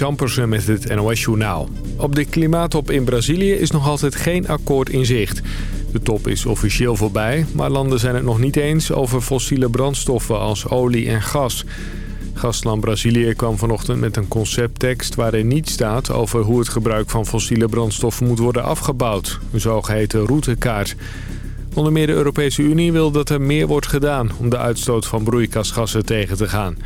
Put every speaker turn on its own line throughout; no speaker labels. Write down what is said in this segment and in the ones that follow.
Marnix Ampersen met het NOS Journaal. Op de klimaattop in Brazilië is nog altijd geen akkoord in zicht. De top is officieel voorbij, maar landen zijn het nog niet eens over fossiele brandstoffen als olie en gas. Gastland Brazilië kwam vanochtend met een concepttekst waarin niet staat over hoe het gebruik van fossiele brandstoffen moet worden afgebouwd. Een zogeheten routekaart. Onder meer de Europese Unie wil dat er meer wordt gedaan om de uitstoot van broeikasgassen tegen te gaan.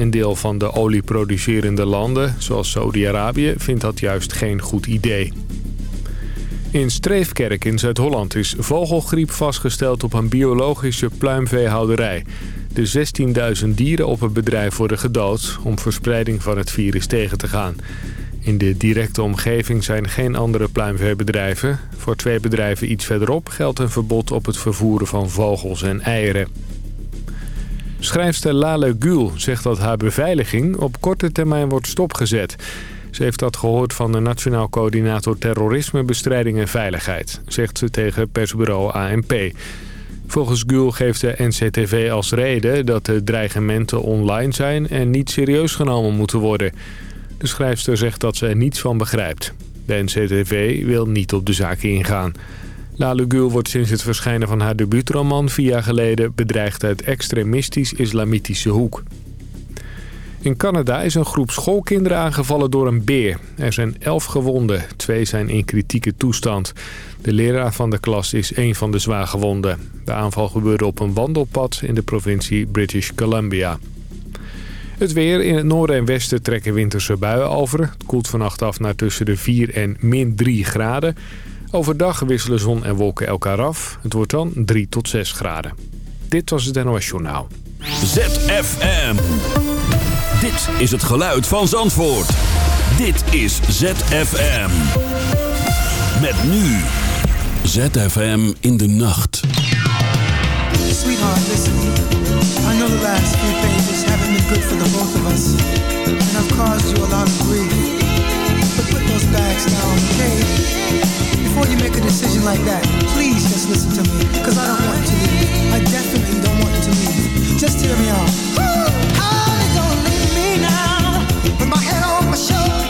Een deel van de olieproducerende landen, zoals Saudi-Arabië, vindt dat juist geen goed idee. In Streefkerk in Zuid-Holland is vogelgriep vastgesteld op een biologische pluimveehouderij. De 16.000 dieren op het bedrijf worden gedood om verspreiding van het virus tegen te gaan. In de directe omgeving zijn geen andere pluimveebedrijven. Voor twee bedrijven iets verderop geldt een verbod op het vervoeren van vogels en eieren. Schrijfster Lale Gül zegt dat haar beveiliging op korte termijn wordt stopgezet. Ze heeft dat gehoord van de Nationaal Coördinator Terrorisme, Bestrijding en Veiligheid, zegt ze tegen persbureau ANP. Volgens Gül geeft de NCTV als reden dat de dreigementen online zijn en niet serieus genomen moeten worden. De schrijfster zegt dat ze er niets van begrijpt. De NCTV wil niet op de zaak ingaan. Lale Gül wordt sinds het verschijnen van haar debuutroman vier jaar geleden bedreigd uit extremistisch-islamitische hoek. In Canada is een groep schoolkinderen aangevallen door een beer. Er zijn elf gewonden, twee zijn in kritieke toestand. De leraar van de klas is een van de zwaar gewonden. De aanval gebeurde op een wandelpad in de provincie British Columbia. Het weer in het noorden en westen trekken winterse buien over. Het koelt vannacht af naar tussen de 4 en min 3 graden. Overdag wisselen zon en wolken elkaar af. Het wordt dan 3 tot 6 graden. Dit was het NOS Journaal.
ZFM. Dit is het geluid van Zandvoort. Dit is ZFM. Met nu. ZFM in de nacht.
Sweetheart, listen. I know the last few pages haven't been good for the both of us. And I've caused you a lot of grief. But put those bags down, okay? Before you make a decision like that, please just listen to me. Cause I don't want to leave. I definitely don't want you to leave. Just hear me out. Honey, don't leave me now. With my head on my shoulders,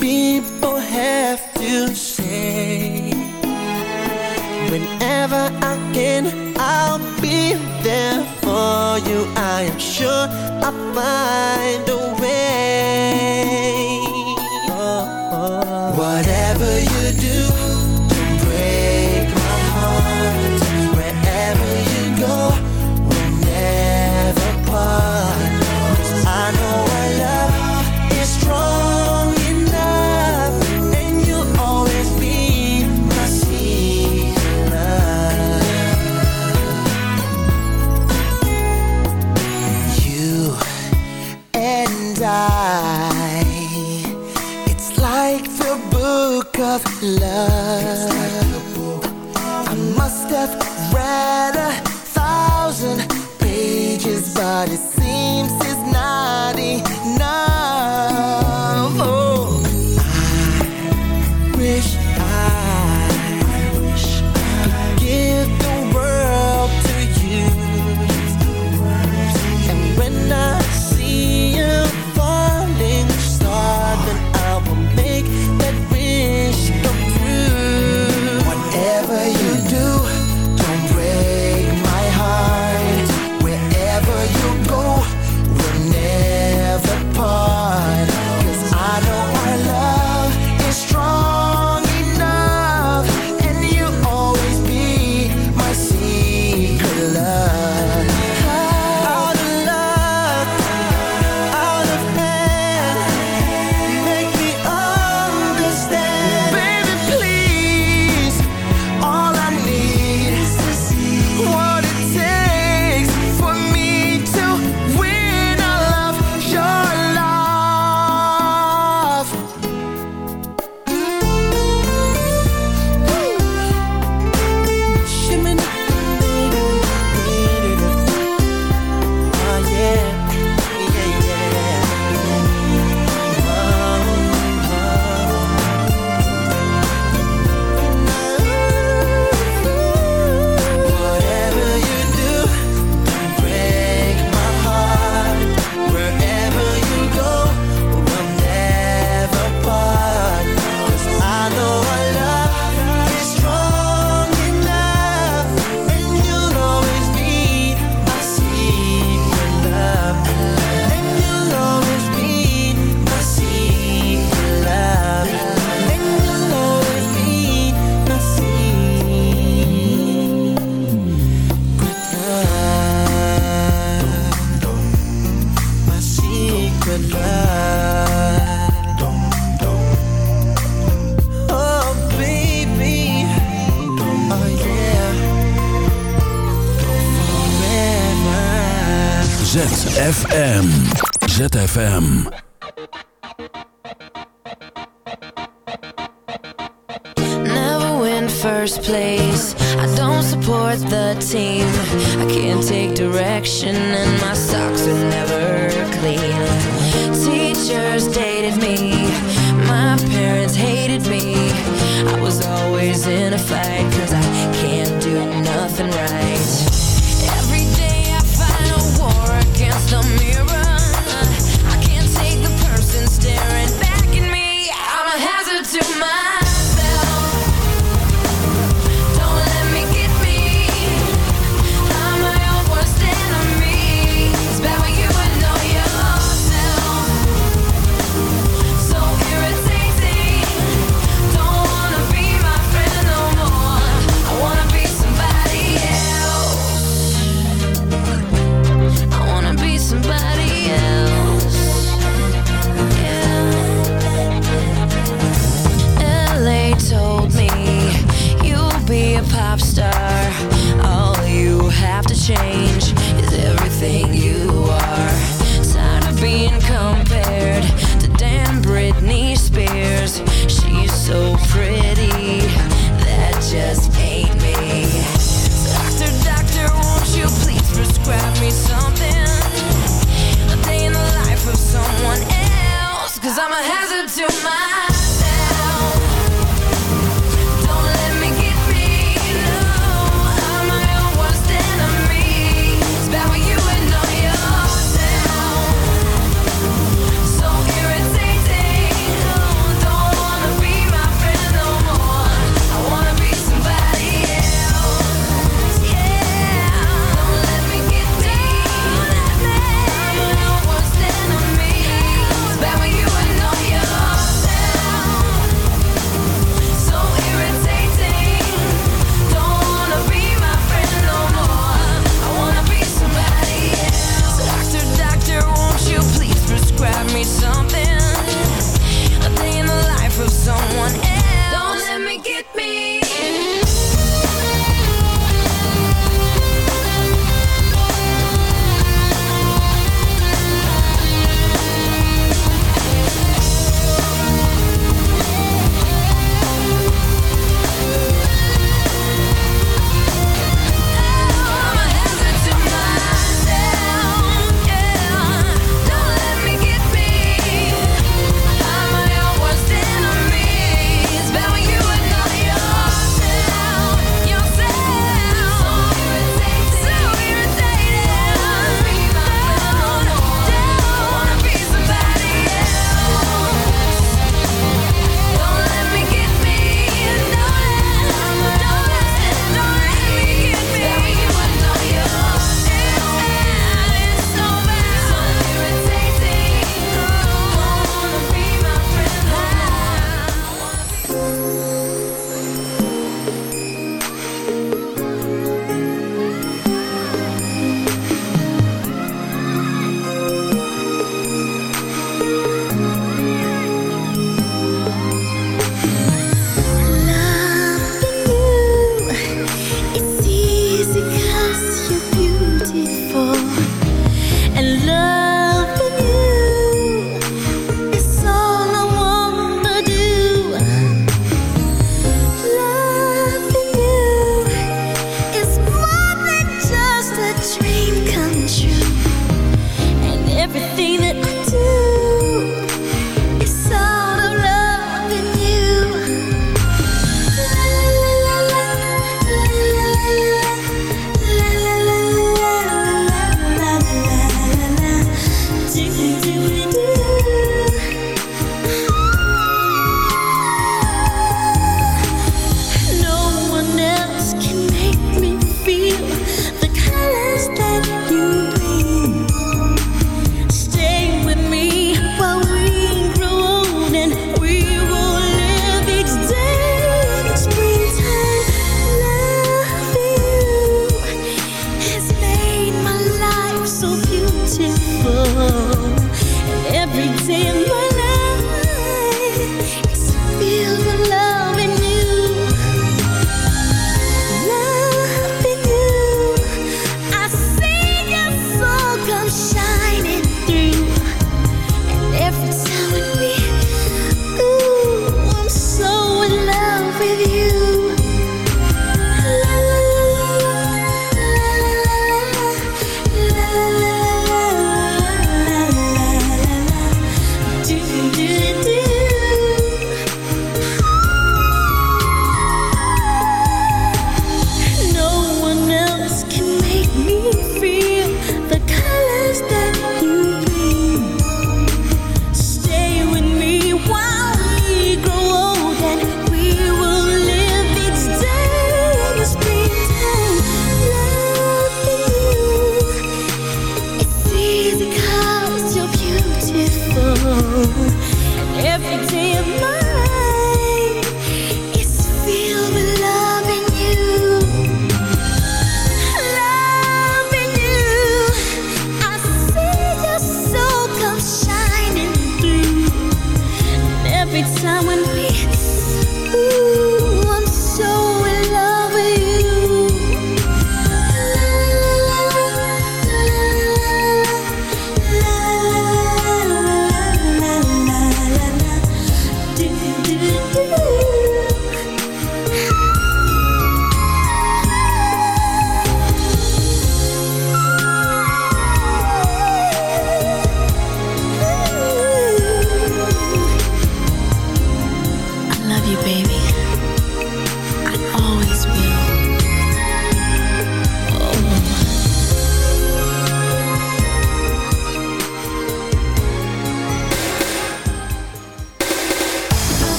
people have to say Whenever I can, I'll be there for you. I am sure I'll find a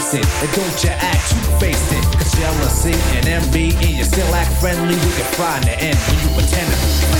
face it. And don't you act you face it. Cause jealousy and envy, and
you still act friendly, we can find the end when you pretend to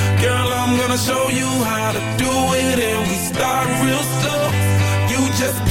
Gonna show you how to do it, and we start real slow. You just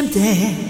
empty.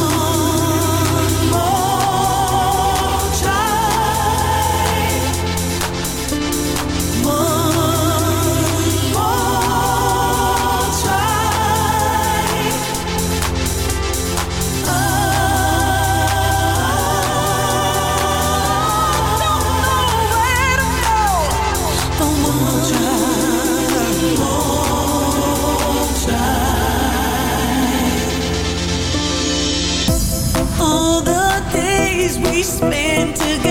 we spent together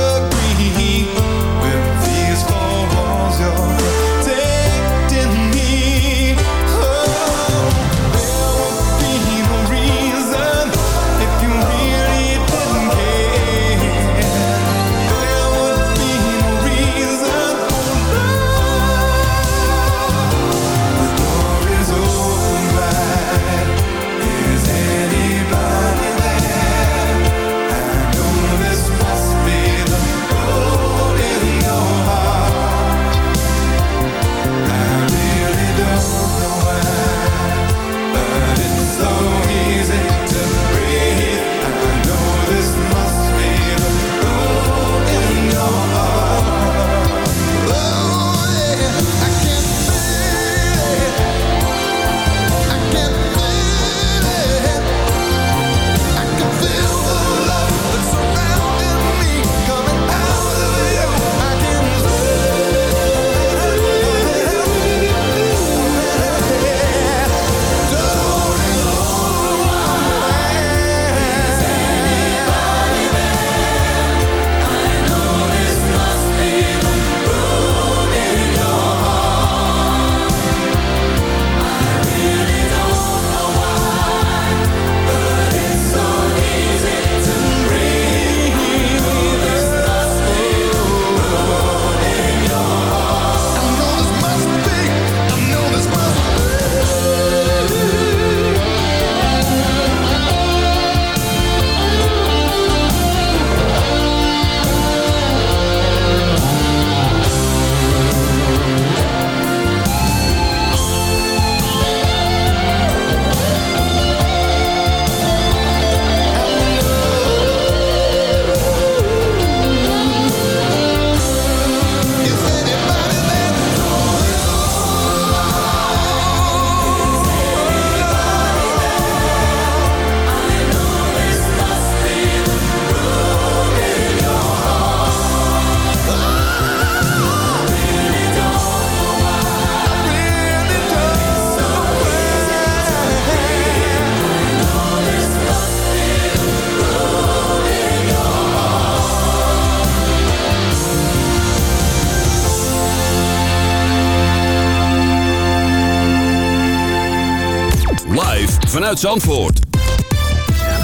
Zandvoort.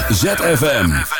ZFM.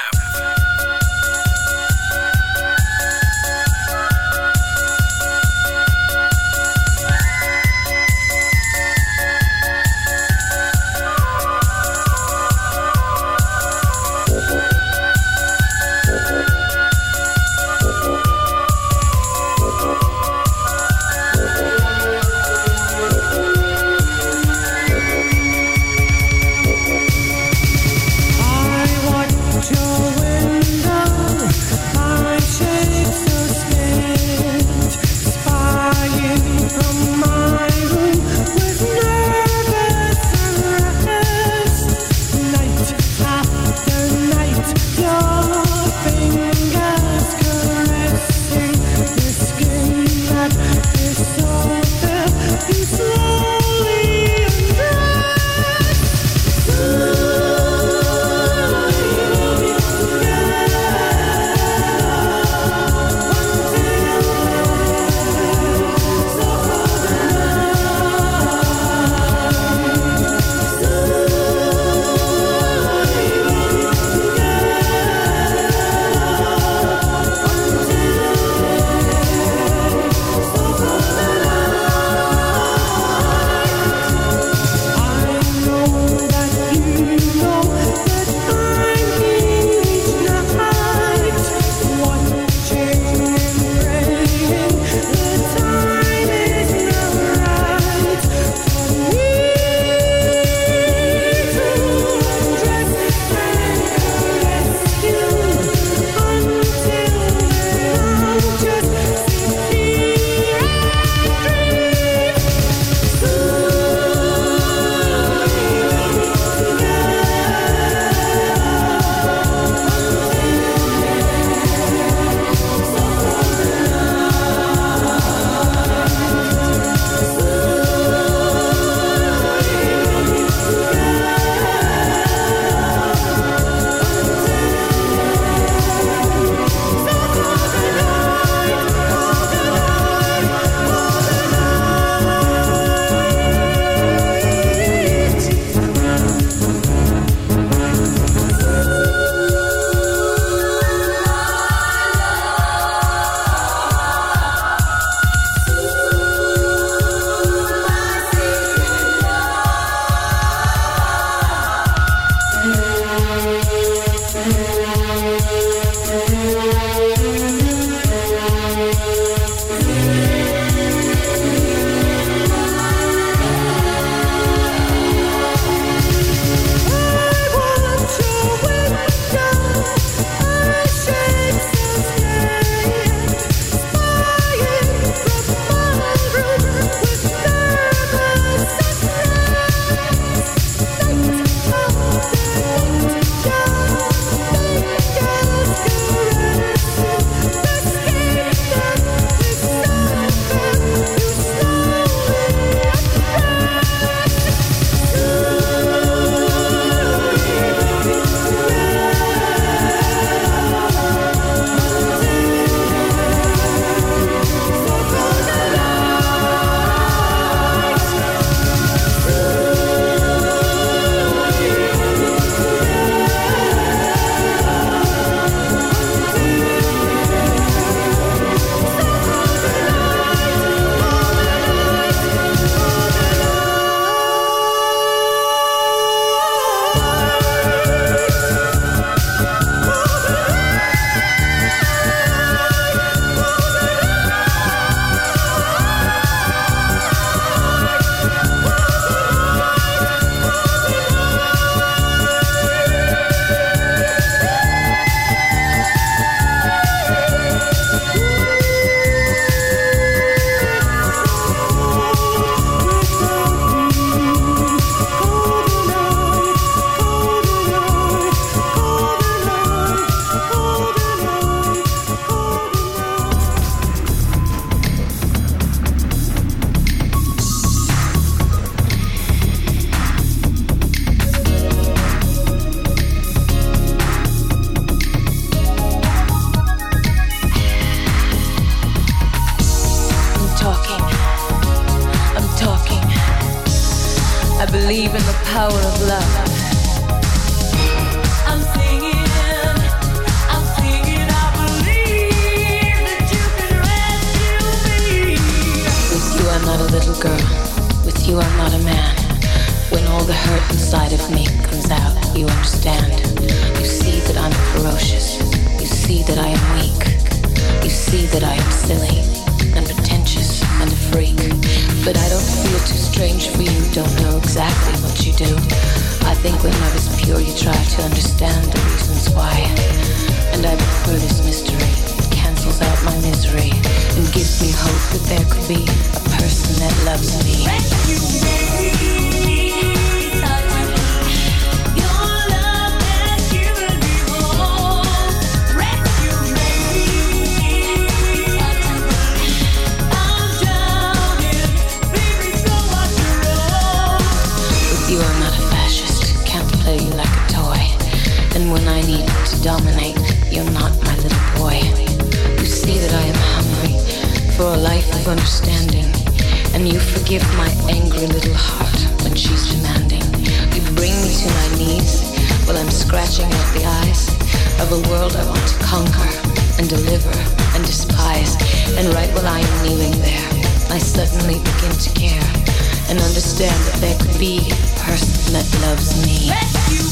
that
loves me. Rescue.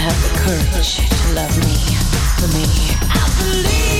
have the courage to love me for me. I believe.